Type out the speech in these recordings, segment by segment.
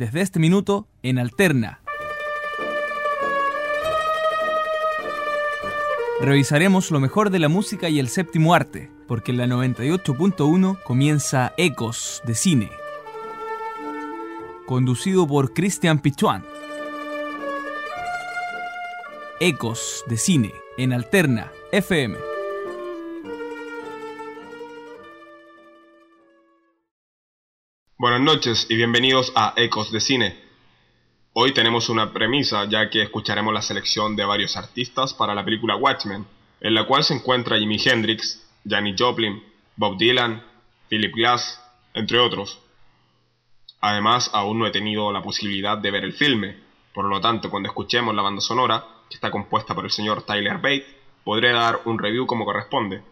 desde este minuto en Alterna. Revisaremos lo mejor de la música y el séptimo arte, porque en la 98.1 comienza Ecos de Cine, conducido por Christian Pichuan. Ecos de Cine en Alterna FM. Buenas noches y bienvenidos a Ecos de Cine. Hoy tenemos una premisa ya que escucharemos la selección de varios artistas para la película Watchmen, en la cual se encuentra Jimi Hendrix, Janis Joplin, Bob Dylan, Philip Glass, entre otros. Además, aún no he tenido la posibilidad de ver el filme, por lo tanto, cuando escuchemos la banda sonora, que está compuesta por el señor Tyler Bate, podré dar un review como corresponde.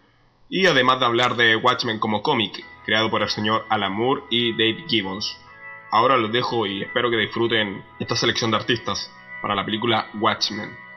Y además de hablar de Watchmen como cómic, creado por el señor Alan Moore y Dave Gibbons. Ahora los dejo y espero que disfruten esta selección de artistas para la película Watchmen.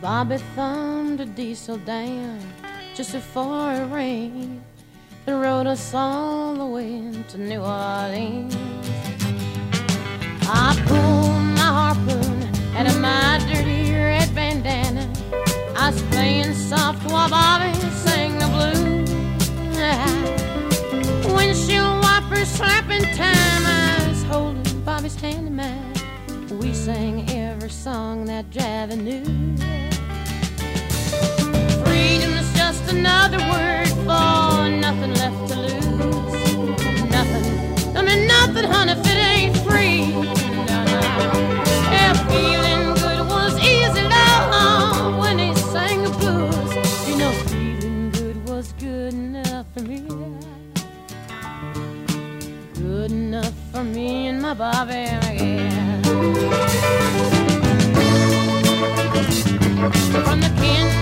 Bobby thumbed a diesel down just before it rained and rode us all the way to New Orleans. I pulled my harpoon out of my dirty red bandana. I was playing soft while Bobby sang the blues. Windshield wipers slapping time. I was holding Bobby's hand in mine we sang every song that Javi knew. Freedom is just another word for nothing left to lose. Nothing. I mean, nothing, honey, if it ain't free. If feeling good was easy, uh, when he sang the blues, you know, feeling good was good enough for me. Good enough for me and my Bobby. From the can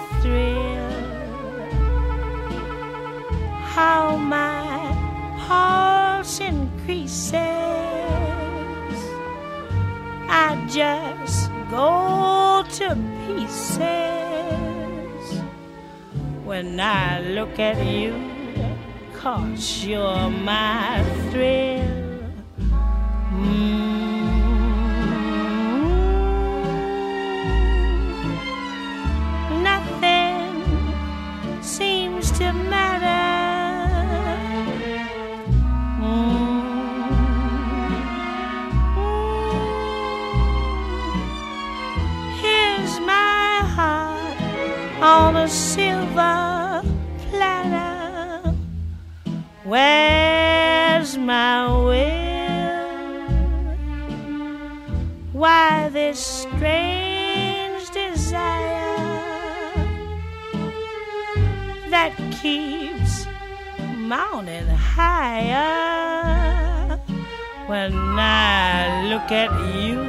how my pulse increases. I just go to pieces when I look at you, cause you're my thrill. A silver platter. Where's my will? Why this strange desire that keeps mounting higher? When I look at you,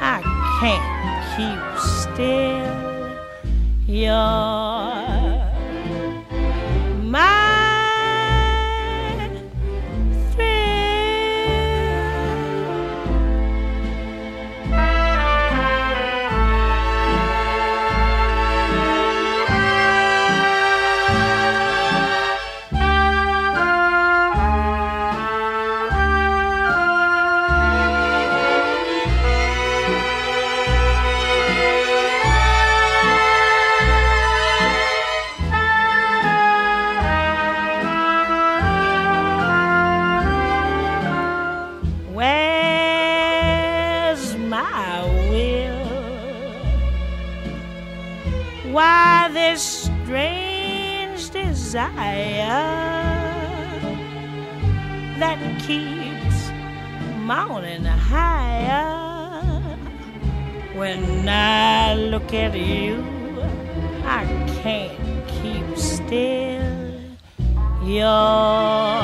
I can't keep still. You're desire that keeps mounting higher? When I look at you, I can't keep still. You're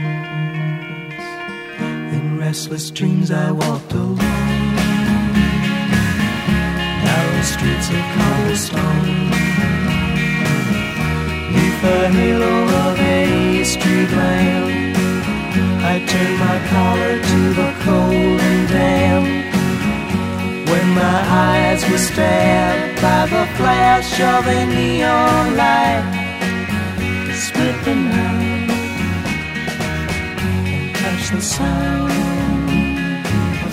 Restless dreams, I walked alone, narrow streets of cobblestone. Neath the halo of a street lamp, I turned my collar to the cold and damp. When my eyes were stabbed by the flash of a neon light split the night and touched the sound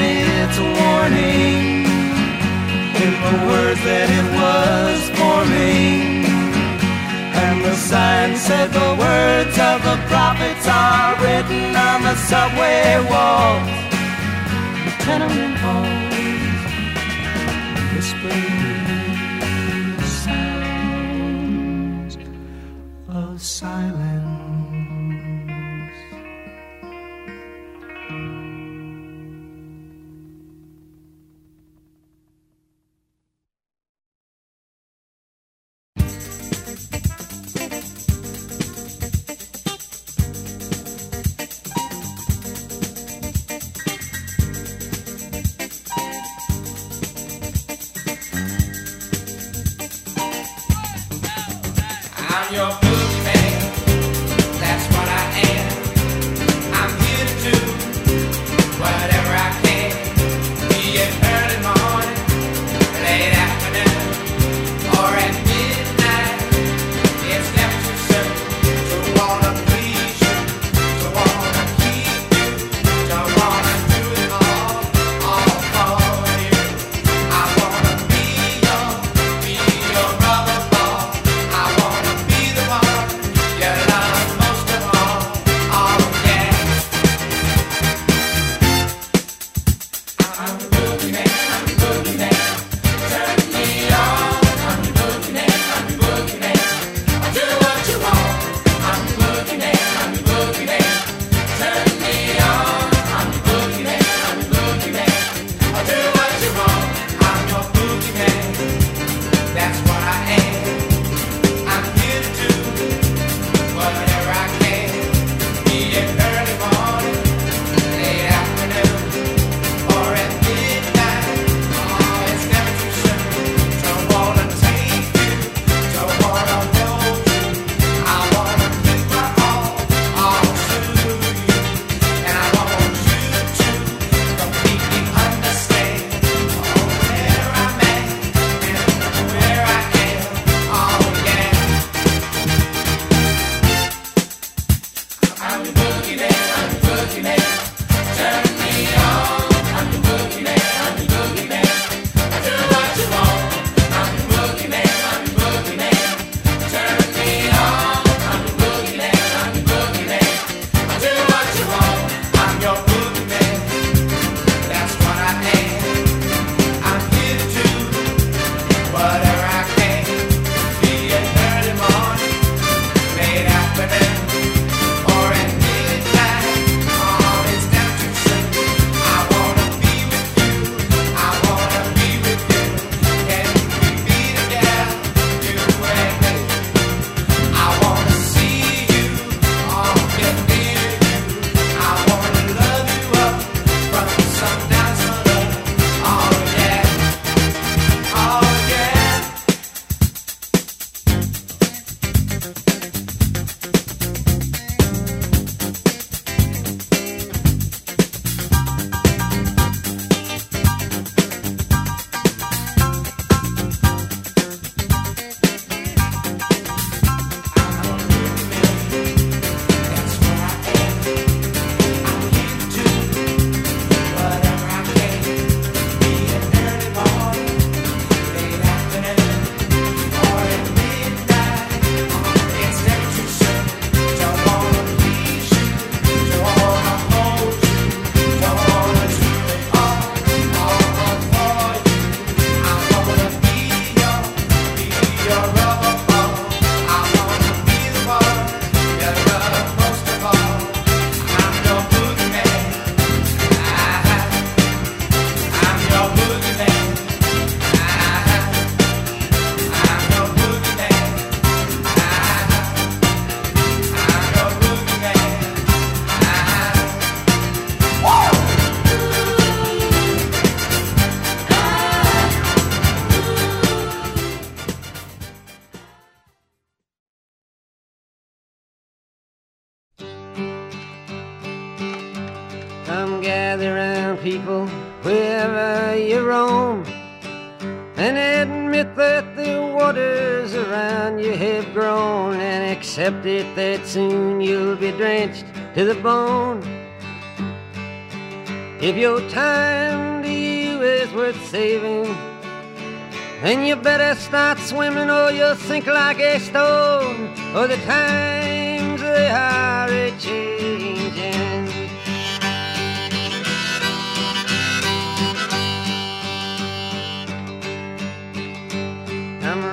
its warning in the words that it was forming. And the sign said the words of the prophets are written on the subway walls, the tenement halls, whispering waters around you have grown and accept it that soon you'll be drenched to the bone. If your time to you is worth saving, then you better start swimming or you'll sink like a stone. Or the times they are a changing.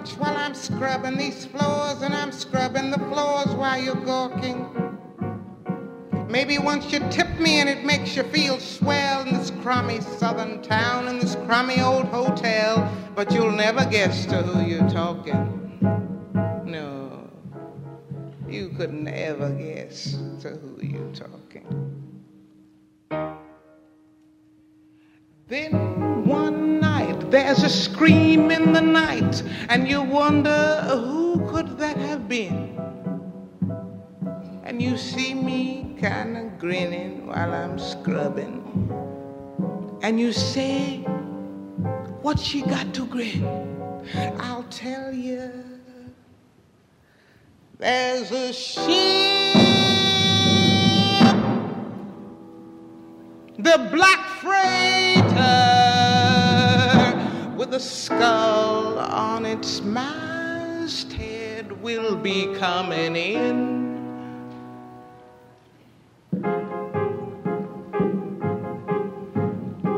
Watch while I'm scrubbing these floors, and I'm scrubbing the floors while you're gawking. Maybe once you tip me and it makes you feel swell in this crummy southern town, in this crummy old hotel, but you'll never guess to who you're talking. No, you could never guess to who you're talking. Then there's a scream in the night, and you wonder who could that have been? And you see me kind of grinning while I'm scrubbing. And you say, What she got to grin? I'll tell you. There's a ship, the black freighter skull on its masthead will be coming in.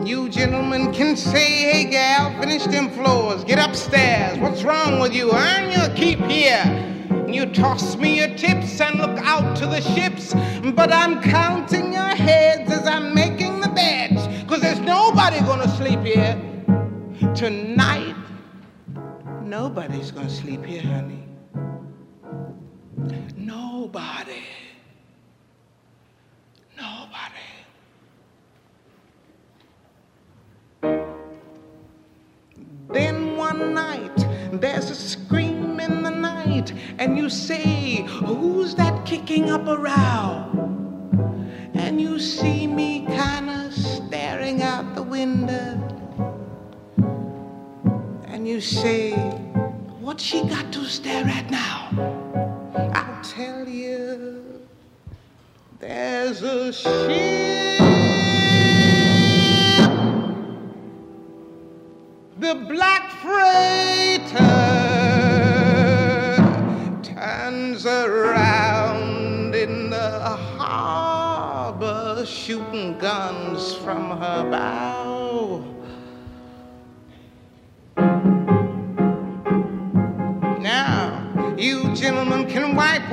You gentlemen can say, hey gal, finish them floors, get upstairs. What's wrong with you? Earn your keep here. You toss me your tips and look out to the ships, but I'm counting your heads as I'm making the beds, cause there's nobody gonna sleep here. Tonight, nobody's gonna sleep here, honey. Nobody. Nobody. Then one night there's a scream in the night, and you say, Who's that kicking up a row? And you see me kinda staring out the window, and you say, What she got to stare at now? I'll tell you, there's a ship. The black freighter turns around in the harbor, shooting guns from her bow.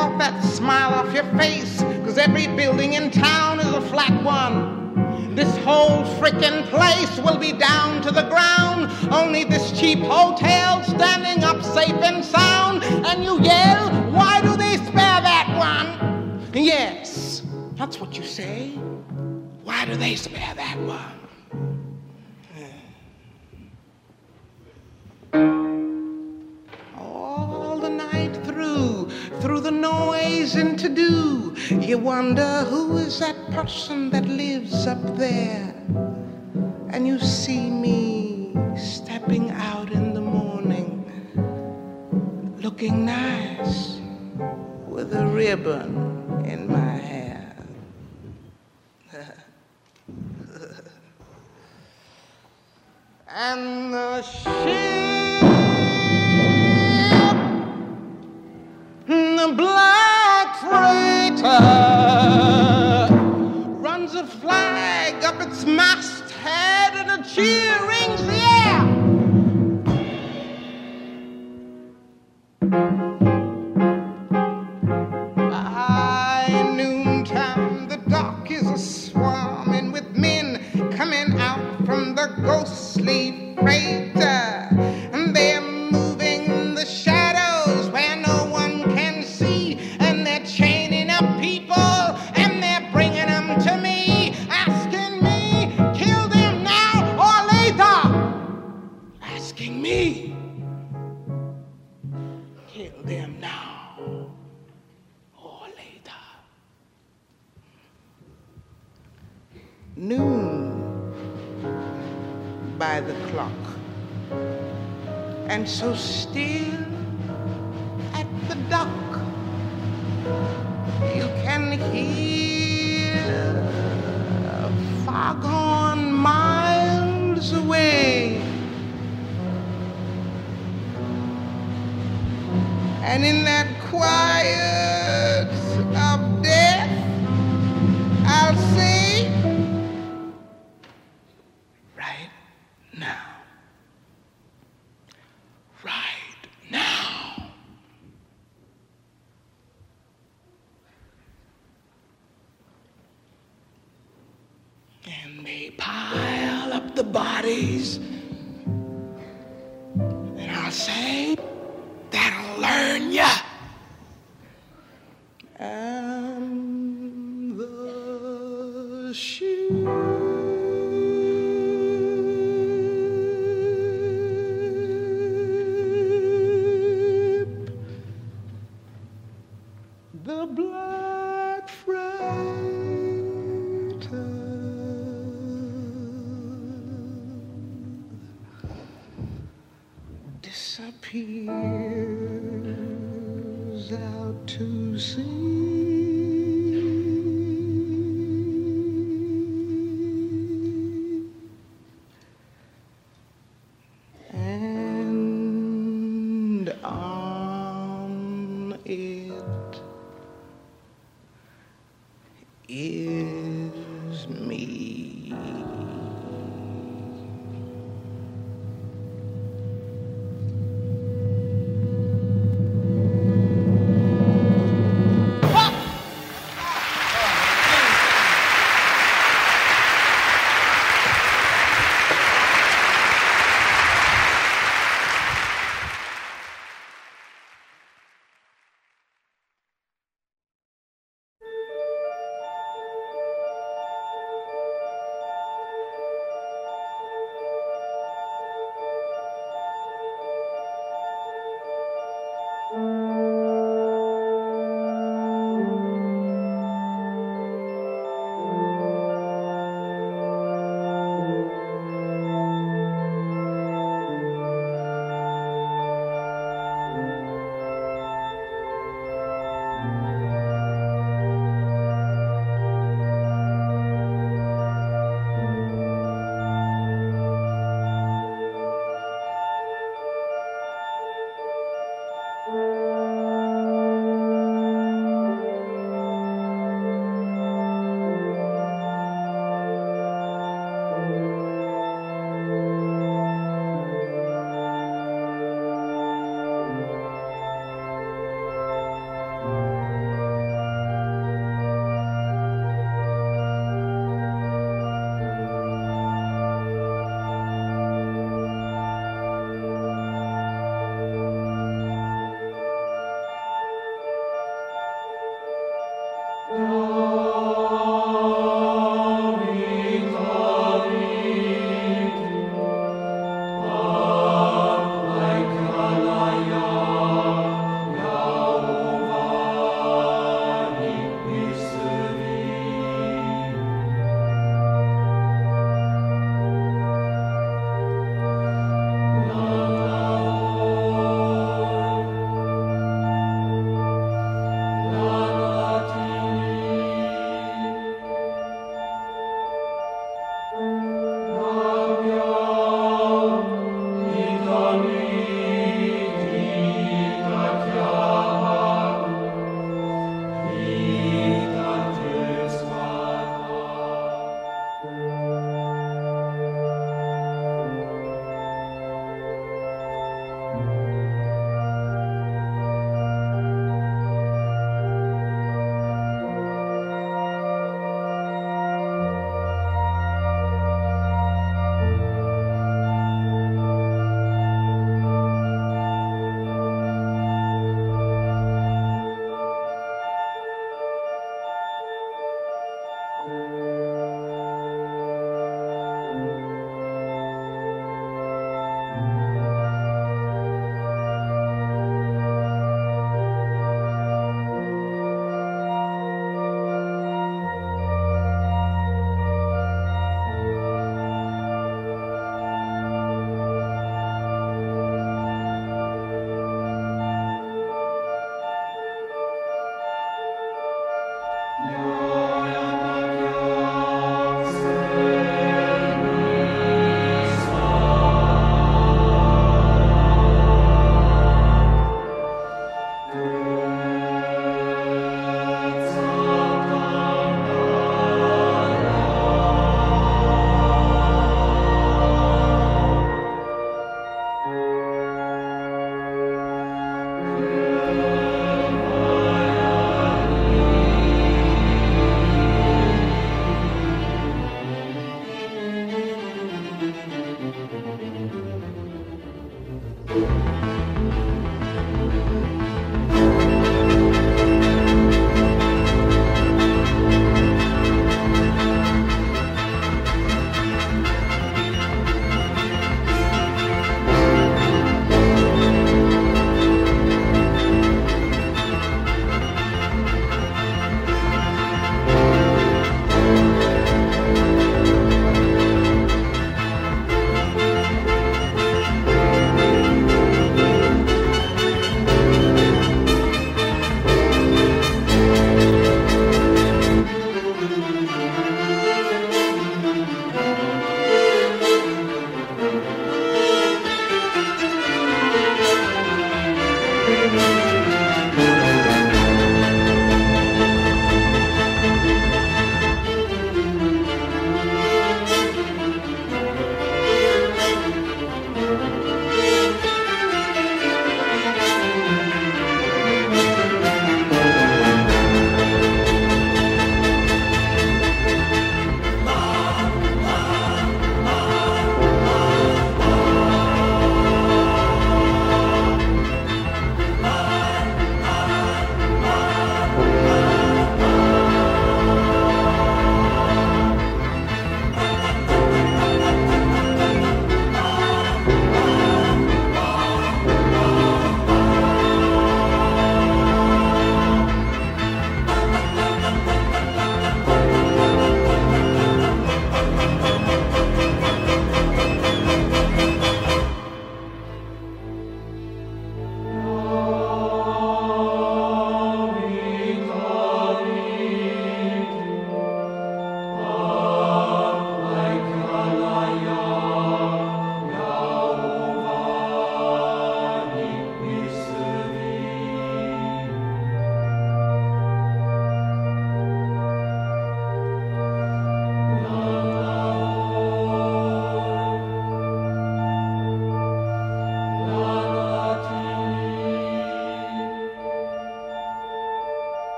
Off that smile off your face, cause every building in town is a flat one. This whole frickin' place will be down to the ground. Only this cheap hotel standing up safe and sound. And you yell, why do they spare that one? Yes, that's what you say. Why do they spare that one? All through, the noise and to do, you wonder who is that person that lives up there. And you see me stepping out in the morning, looking nice with a ribbon in my hair. and the ship, the black freighter, runs a flag up its masthead and a cheer rings the air. Bodies. Disappears out to sea.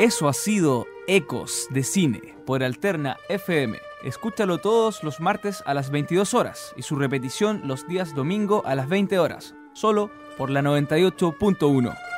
Eso ha sido Ecos de Cine por Alterna FM. Escúchalo todos los martes a las 22 horas y su repetición los días domingo a las 20 horas, solo por la 98.1.